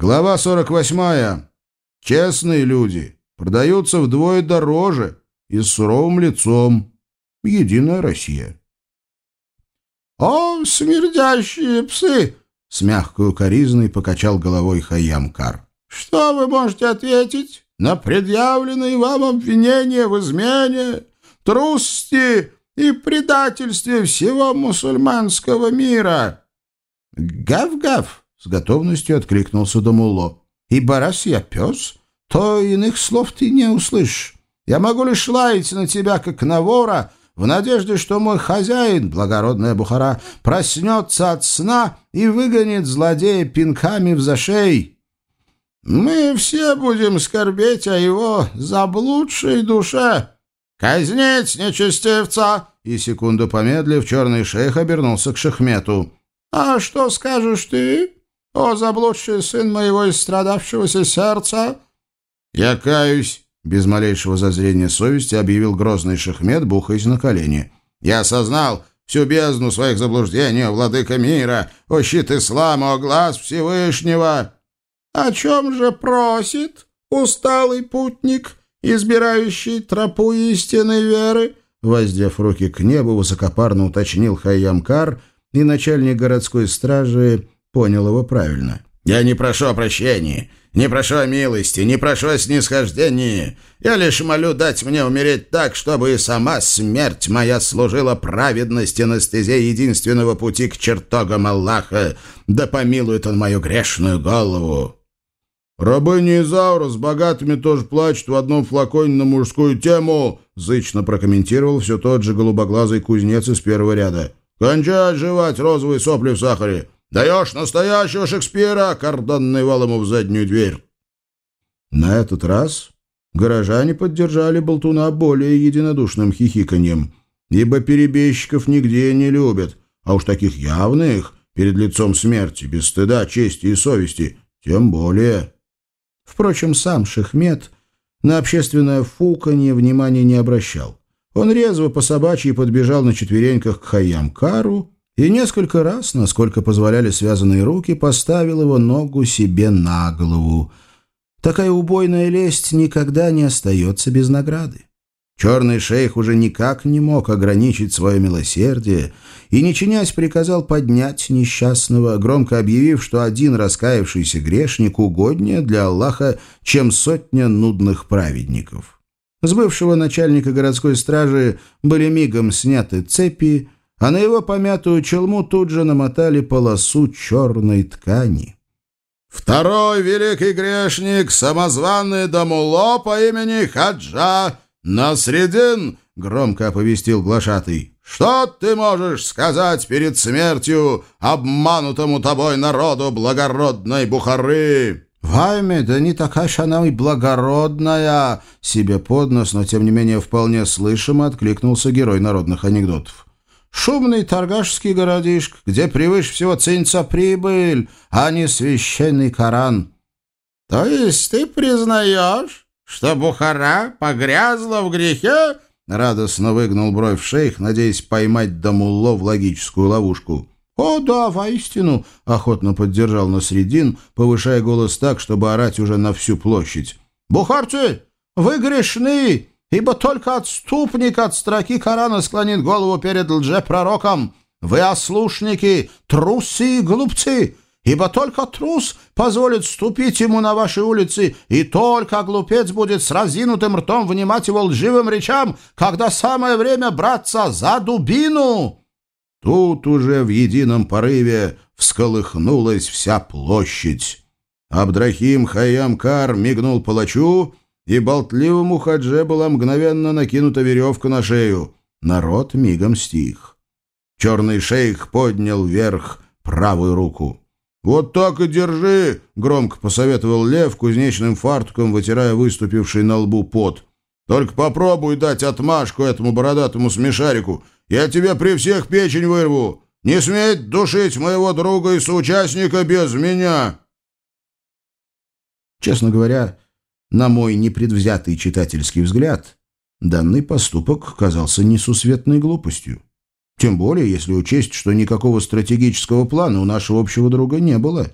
Глава 48. Честные люди продаются вдвое дороже и с суровым лицом. Единая Россия. «О, смердящие псы!» — с мягкой укоризной покачал головой Хайямкар. «Что вы можете ответить на предъявленные вам обвинения в измене, трусости и предательстве всего мусульманского мира?» «Гав-гав!» — с готовностью откликнулся Дамуло. «Ибо раз я пес, то иных слов ты не услышишь. Я могу лишь лаять на тебя, как на вора, в надежде, что мой хозяин, благородная Бухара, проснется от сна и выгонит злодея пинками в зашей. Мы все будем скорбеть о его заблудшей душе. Казнить нечестивца!» И секунду помедлив, черный шейх обернулся к Шахмету. «А что скажешь ты, о заблудший сын моего истрадавшегося сердца?» «Я каюсь», без малейшего зазрения совести объявил грозный Шахмед, бухаясь на колени. «Я осознал всю бездну своих заблуждений, о владыка мира, о щит ислама, о глаз Всевышнего!» «О чем же просит усталый путник, избирающий тропу истинной веры?» Воздев руки к небу, высокопарно уточнил Хайямкар, и начальник городской стражи понял его правильно. «Я не прошу о прощении. Не прошу милости, не прошу о снисхождении. Я лишь молю дать мне умереть так, чтобы и сама смерть моя служила праведности на стезе единственного пути к чертогам Аллаха. Да помилует он мою грешную голову». «Рабыня Изаура с богатыми тоже плачет в одном флаконе на мужскую тему», зычно прокомментировал все тот же голубоглазый кузнец из первого ряда. «Кончай жевать розовые сопли в сахаре. Даешь настоящего Шекспира, кордонный вал ему в заднюю дверь. На этот раз горожане поддержали болтуна более единодушным хихиканьем, ибо перебежчиков нигде не любят, а уж таких явных, перед лицом смерти, без стыда, чести и совести, тем более. Впрочем, сам Шехмет на общественное фуканье внимания не обращал. Он резво по собачьи подбежал на четвереньках к Хайям-Кару и несколько раз, насколько позволяли связанные руки, поставил его ногу себе на голову. Такая убойная лесть никогда не остается без награды. Черный шейх уже никак не мог ограничить свое милосердие и, не чинясь, приказал поднять несчастного, громко объявив, что один раскаявшийся грешник угоднее для Аллаха, чем сотня нудных праведников. С бывшего начальника городской стражи были мигом сняты цепи, а на его помятую челму тут же намотали полосу черной ткани. «Второй великий грешник, самозваный Дамуло по имени Хаджа Насредин!» — громко оповестил глашатый. «Что ты можешь сказать перед смертью обманутому тобой народу благородной Бухары?» «Вайме, да не такая ж она и благородная!» Себе под нос, но тем не менее вполне слышимо откликнулся герой народных анекдотов. Шумный торгашский городишко, где превыше всего ценится прибыль, а не священный Коран. — То есть ты признаешь, что Бухара погрязла в грехе? — радостно выгнул бровь шейх, надеясь поймать Дамулло в логическую ловушку. — «О, да, воистину!» — охотно поддержал Насредин, повышая голос так, чтобы орать уже на всю площадь. «Бухарцы, вы грешны! Ибо только отступник от строки Корана склонит голову перед лжепророком. Вы ослушники, трусы и глупцы, ибо только трус позволит ступить ему на ваши улицы, и только глупец будет с разинутым ртом внимать его лживым речам, когда самое время браться за дубину». Тут уже в едином порыве всколыхнулась вся площадь. Абдрахим Хайямкар мигнул палачу, и болтливому хадже была мгновенно накинута веревка на шею. Народ мигом стих. Черный шейх поднял вверх правую руку. «Вот так и держи!» — громко посоветовал Лев кузнечным фартуком, вытирая выступивший на лбу пот. «Только попробуй дать отмашку этому бородатому смешарику. Я тебе при всех печень вырву. Не сметь душить моего друга и соучастника без меня!» Честно говоря, на мой непредвзятый читательский взгляд, данный поступок казался несусветной глупостью. Тем более, если учесть, что никакого стратегического плана у нашего общего друга не было.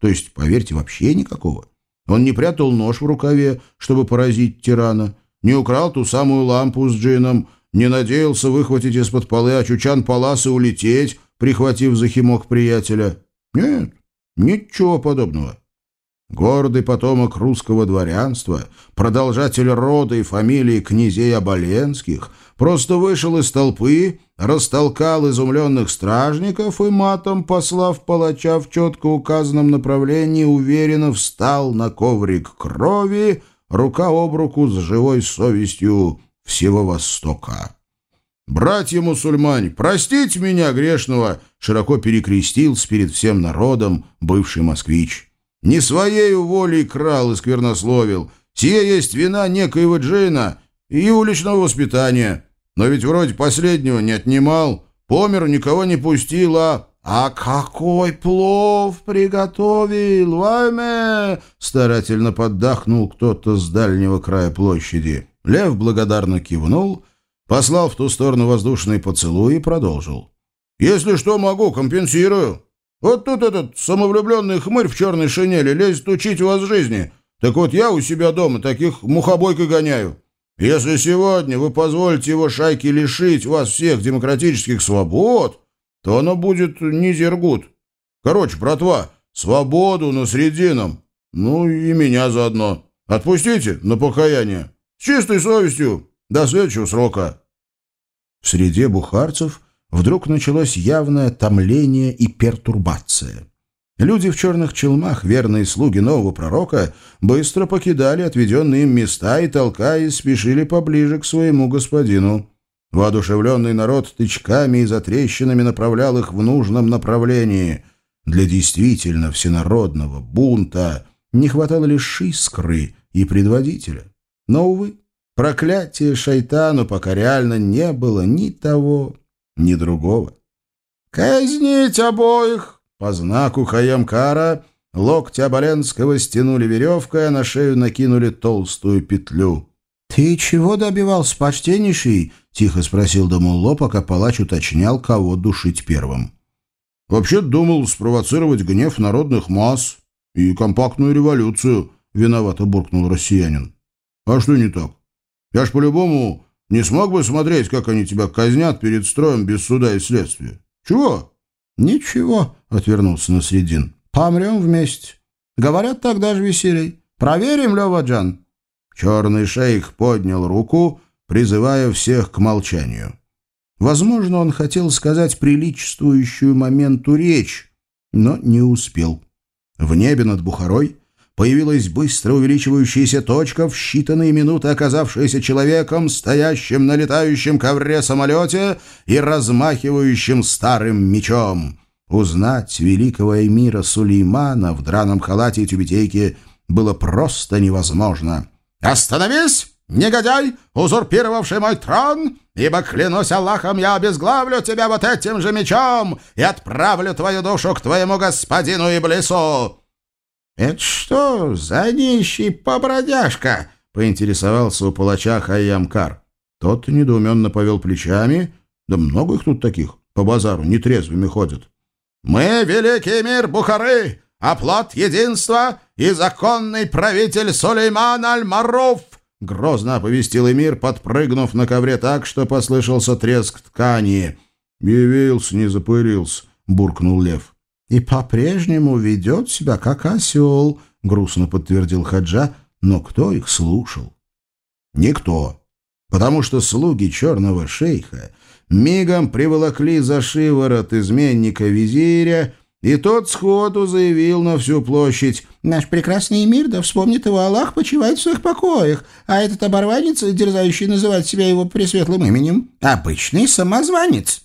То есть, поверьте, вообще никакого. Он не прятал нож в рукаве, чтобы поразить тирана, не украл ту самую лампу с джином, не надеялся выхватить из-под полы Ачучан Палас и улететь, прихватив захимок приятеля. Нет, ничего подобного. Гордый потомок русского дворянства, продолжатель рода и фамилии князей Оболенских, просто вышел из толпы, растолкал изумленных стражников и матом, послав палача в четко указанном направлении, уверенно встал на коврик крови, рука об руку с живой совестью всего Востока. «Братья-мусульмане, простите меня, грешного!» широко перекрестился перед всем народом бывший москвич. «Не своею волей крал и сквернословил. Сие есть вина некоего джина и уличного воспитания. Но ведь вроде последнего не отнимал, помер, никого не пустил, а...» «А какой плов приготовил, вайме!» Старательно поддохнул кто-то с дальнего края площади. Лев благодарно кивнул, послал в ту сторону воздушный поцелуй и продолжил. «Если что могу, компенсирую. Вот тут этот самовлюбленный хмырь в черной шинели лезет учить вас жизни. Так вот я у себя дома таких мухобойкой гоняю. Если сегодня вы позволите его шайке лишить вас всех демократических свобод, то оно будет не зергут. Короче, братва, свободу на средином. Ну и меня заодно. Отпустите на покаяние. С чистой совестью. До следующего срока». В среде бухарцев вдруг началось явное томление и пертурбация. Люди в черных челмах, верные слуги нового пророка, быстро покидали отведенные им места и, толкаясь, спешили поближе к своему господину. Воодушевленный народ тычками и затрещинами направлял их в нужном направлении. Для действительно всенародного бунта не хватало лишь искры и предводителя. Но, увы, проклятие шайтану пока реально не было ни того, ни другого. «Казнить обоих!» По знаку Хаямкара локти Абаленского стянули веревкой, а на шею накинули толстую петлю. «Ты чего добивался, почтеннейший?» — тихо спросил Дамулло, пока палач уточнял, кого душить первым. «Вообще думал спровоцировать гнев народных масс и компактную революцию», — виновато буркнул россиянин. «А что не так? Я ж по-любому не смог бы смотреть, как они тебя казнят перед строем без суда и следствия. Чего?» «Ничего», — отвернулся Насредин. «Помрем вместе. Говорят, так даже веселей. Проверим, Лева-Джан». Черный шейх поднял руку, призывая всех к молчанию. Возможно, он хотел сказать приличествующую моменту речь, но не успел. В небе над Бухарой появилась быстро увеличивающаяся точка, в считанные минуты оказавшаяся человеком, стоящим на летающем ковре самолете и размахивающим старым мечом. Узнать великого эмира Сулеймана в драном халате и тюбетейке было просто невозможно. «Остановись, негодяй, узурпировавший мой трон!» ибо, клянусь Аллахом, я обезглавлю тебя вот этим же мечом и отправлю твою душу к твоему господину Иблису!» «Это что за нищий побродяжка?» — поинтересовался у палача Хайямкар. Тот недоуменно повел плечами. «Да много их тут таких, по базару нетрезвыми ходят». «Мы — великий мир Бухары, оплот единства и законный правитель Сулейман Аль-Маруф!» Грозно оповестил Эмир, подпрыгнув на ковре так, что послышался треск ткани. «Явился, не запырился», — буркнул Лев и по-прежнему ведет себя как осел», — грустно подтвердил Хаджа, но кто их слушал? Никто, потому что слуги черного шейха мигом приволокли за шиворот изменника визиря, и тот сходу заявил на всю площадь «Наш прекрасный мир, да вспомнит его Аллах, почивает в своих покоях, а этот оборванец, дерзающий называть себя его пресветлым именем, обычный самозванец».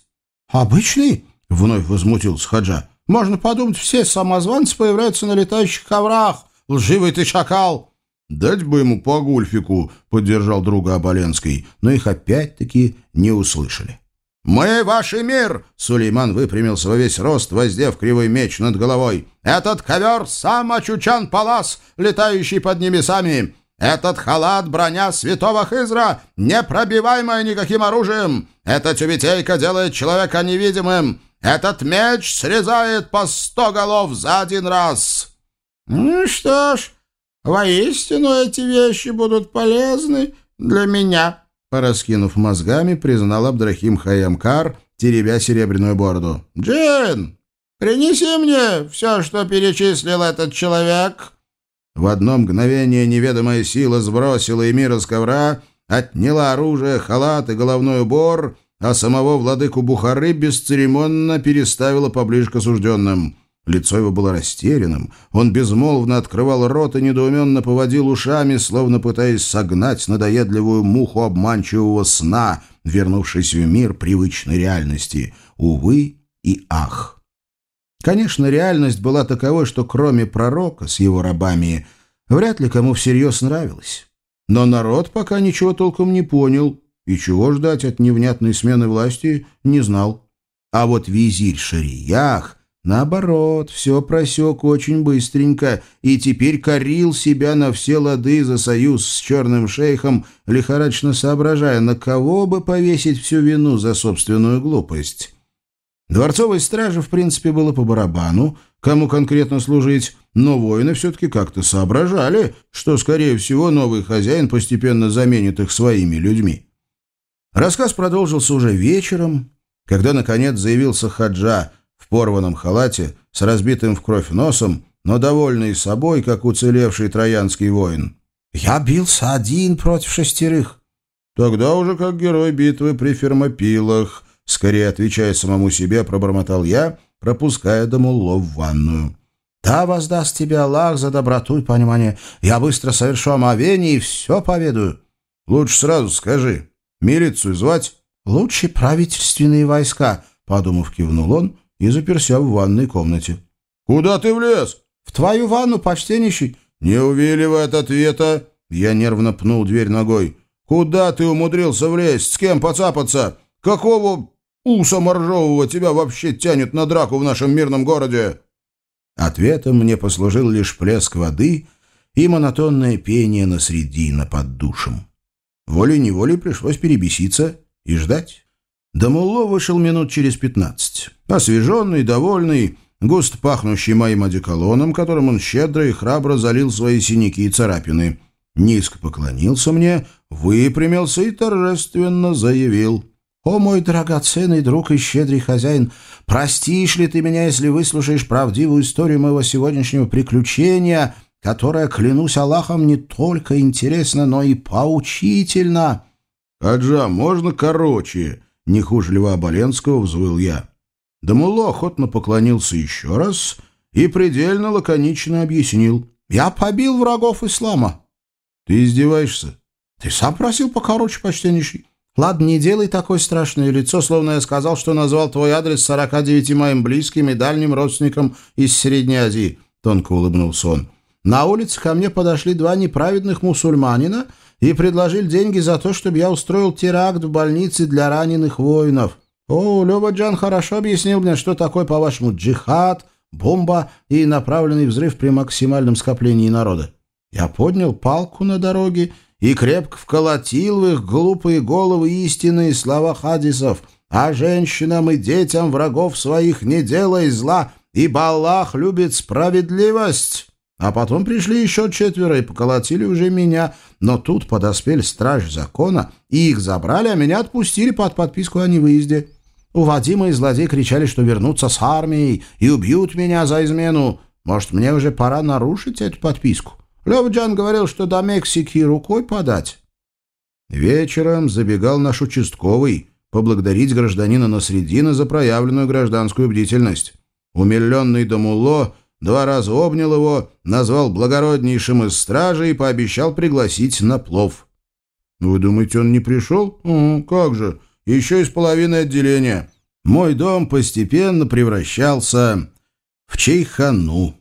«Обычный?» — вновь возмутился Хаджа. Можно подумать, все самозванцы появляются на летающих коврах. Лживый ты шакал!» «Дать бы ему по гульфику», — поддержал друга Оболенский, но их опять-таки не услышали. «Мы ваш мир!» — Сулейман выпрямился во весь рост, воздев кривой меч над головой. «Этот ковер — сам Ачучан Палас, летающий под небесами. Этот халат — броня святого Хизра, непробиваемая никаким оружием. Эта тюбетейка делает человека невидимым. Этот меч срезает по сто голов за один раз!» «Ну что ж, воистину эти вещи будут полезны для меня», пораскинув мозгами, признал Абдрахим Хаямкар, теребя серебряную бороду. «Джин, принеси мне все, что перечислил этот человек». В одно мгновение неведомая сила сбросила Эмира с ковра, отняла оружие, халат и головной убор, а самого владыку Бухары бесцеремонно переставила поближе к осужденным. Лицо его было растерянным. Он безмолвно открывал рот и недоуменно поводил ушами, словно пытаясь согнать надоедливую муху обманчивого сна, вернувшись в мир привычной реальности. Увы и ах. Конечно, реальность была таковой, что кроме пророка с его рабами, вряд ли кому всерьез нравилось. Но народ пока ничего толком не понял, и чего ждать от невнятной смены власти не знал. А вот визирь Шариях Наоборот, все просек очень быстренько и теперь корил себя на все лады за союз с черным шейхом, лихорадочно соображая, на кого бы повесить всю вину за собственную глупость. Дворцовой страже, в принципе, было по барабану, кому конкретно служить, но воины все-таки как-то соображали, что, скорее всего, новый хозяин постепенно заменит их своими людьми. Рассказ продолжился уже вечером, когда, наконец, заявился Хаджа — в порванном халате, с разбитым в кровь носом, но довольный собой, как уцелевший троянский воин. «Я бился один против шестерых». «Тогда уже как герой битвы при Фермопилах», скорее отвечая самому себе, пробормотал я, пропуская Дамулло в ванную. «Да воздаст тебе Аллах за доброту и понимание. Я быстро совершу омовение и все поведаю». «Лучше сразу скажи. Милицию звать?» «Лучше правительственные войска», — подумав, кивнул он и заперся в ванной комнате. «Куда ты влез?» «В твою ванну, почтеннейший». «Не увиливай от ответа!» Я нервно пнул дверь ногой. «Куда ты умудрился влезть? С кем поцапаться? Какого уса моржового тебя вообще тянет на драку в нашем мирном городе?» Ответом мне послужил лишь плеск воды и монотонное пение на средина под душем. Волей-неволей пришлось перебеситься и ждать. Дамулло вышел минут через пятнадцать. Освеженный, довольный, густо пахнущий моим одеколоном, которым он щедро и храбро залил свои синяки и царапины. Низко поклонился мне, выпрямился и торжественно заявил. «О, мой драгоценный друг и щедрый хозяин, простишь ли ты меня, если выслушаешь правдивую историю моего сегодняшнего приключения, которая, клянусь Аллахом, не только интересна, но и поучительна?» «Аджа, можно короче?» не хуже Льва Оболенского взвыл я. Дамуло охотно поклонился еще раз и предельно лаконично объяснил. «Я побил врагов ислама». «Ты издеваешься?» «Ты сам просил покороче, почтеннейший». «Ладно, не делай такое страшное лицо, словно я сказал, что назвал твой адрес сорока девяти моим близким и дальним родственникам из Средней Азии», — тонко улыбнулся он. «На улице ко мне подошли два неправедных мусульманина и предложили деньги за то, чтобы я устроил теракт в больнице для раненых воинов. О, Лёва Джан хорошо объяснил мне, что такое, по-вашему, джихад, бомба и направленный взрыв при максимальном скоплении народа. Я поднял палку на дороге и крепко вколотил в их глупые головы истинные слова хадисов, а женщинам и детям врагов своих не делай зла, ибо Аллах любит справедливость». А потом пришли еще четверо и поколотили уже меня. Но тут подоспели страж закона, и их забрали, а меня отпустили под подписку о невыезде. У Вадима и злодей кричали, что вернутся с армией и убьют меня за измену. Может, мне уже пора нарушить эту подписку? Лев Джан говорил, что до Мексики рукой подать. Вечером забегал наш участковый поблагодарить гражданина Насредина за проявленную гражданскую бдительность. Умиленный Дамулло два раза обнял его, назвал благороднейшим из стражи и пообещал пригласить на плов. «Вы думаете, он не пришел? Угу, как же, еще из половины отделения. Мой дом постепенно превращался в чайхану.